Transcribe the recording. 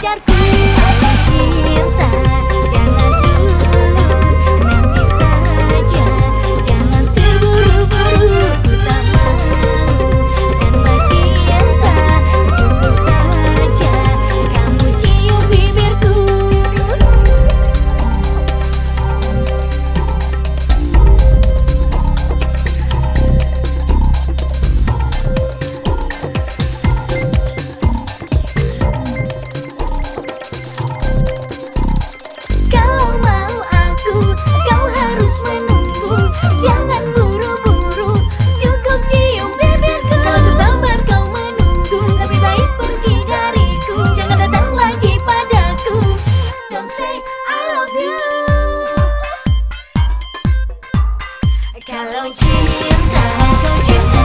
pacarku Aku cinta Kalau cinta kau